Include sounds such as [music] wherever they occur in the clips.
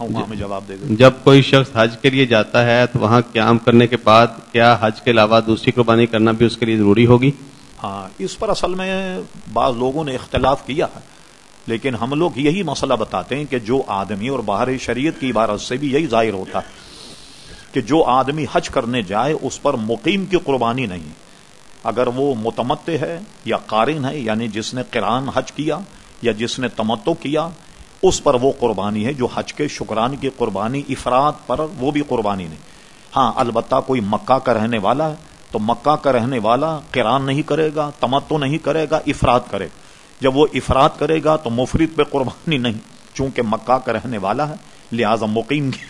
ہاں وہاں میں جواب دے گا جب کوئی شخص حج کے لیے جاتا ہے تو وہاں قیام کرنے کے بعد کیا حج کے علاوہ دوسری قربانی کرنا بھی اس کے لیے ضروری ہوگی؟ ہاں اس پر اصل میں بعض لوگوں نے اختلاف کیا ہے۔ لیکن ہم لوگ یہی مسئلہ بتاتے ہیں کہ جو آدمی اور باہر شریعت کی عبارت سے بھی یہی ظاہر ہوتا ہے کہ جو آدمی حج کرنے جائے اس پر مقیم کی قربانی نہیں۔ اگر وہ متمت ہے یا قارن ہے یعنی جس نے قرآن حج کیا یا جس نے تمتو کیا اس پر وہ قربانی ہے جو حج کے شکران کی قربانی افراد پر وہ بھی قربانی نہیں۔ ہاں البتہ کوئی مکہ کا رہنے والا ہے تو مکہ کا رہنے والا قرآن نہیں کرے گا، تمتو نہیں کرے گا، افراد کرے۔ جب وہ افراد کرے گا تو مفرد پہ قربانی نہیں، چونکہ مکہ کا رہنے والا ہے، لہذا مقیم کی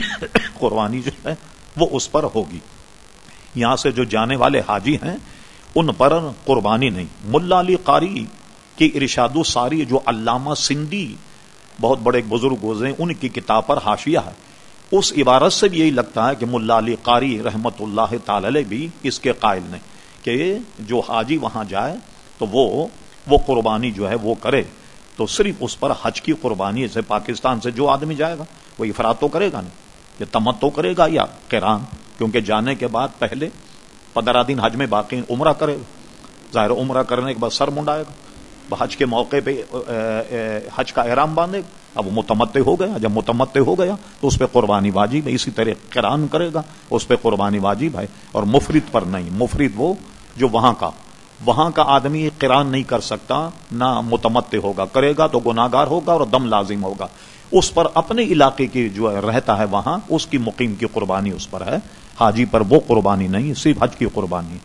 [coughs] قربانی جو ہے وہ اس پر ہوگی۔ یہاں سے جو جانے والے حاجی ہیں، ان پر قربانی نہیں۔ ملا علی قاری کی ارشاد ساری جو علامہ سندھی بہت بڑے بزرگ گزرے ان کی کتاب پر حاشیہ ہے۔ اس عبارت سے بھی یہی لگتا ہے کہ ملا علی قاری رحمت اللہ تعالی بھی اس کے قائل نے کہ جو حاجی وہاں جائے تو وہ وہ قربانی جو ہے وہ کرے۔ تو صرف اس پر حج کی قربانی سے پاکستان سے جو آدمی جائے گا وہ افراد تو کرے گا نہیں، یا تمت تو کرے گا یا کران کیونکہ جانے کے بعد پہلے پندرہ دن حج میں باقی عمرہ کرے گا۔ ظاہر عمرہ کرنے کے بعد سر منڈائے گا۔ حج کے موقع پہ حج کا احرام باندھے، اب وہ متمد ہو گیا، جب متمد ہو گیا تو اس پہ قربانی واجب ہے، اسی طرح کران کرے گا، اس پہ قربانی واجب ہے، اور مفرد پر نہیں، مفرد وہ جو وہاں کا وہاں کا آدمی قران نہیں کر سکتا، نہ متمد ہوگا، کرے گا تو گناگار ہوگا اور دم لازم ہوگا۔ اس پر اپنے علاقے کی جو رہتا ہے وہاں، اس کی مقیم کی قربانی اس پر ہے، حاجی پر وہ قربانی نہیں، صرف حج کی قربانی۔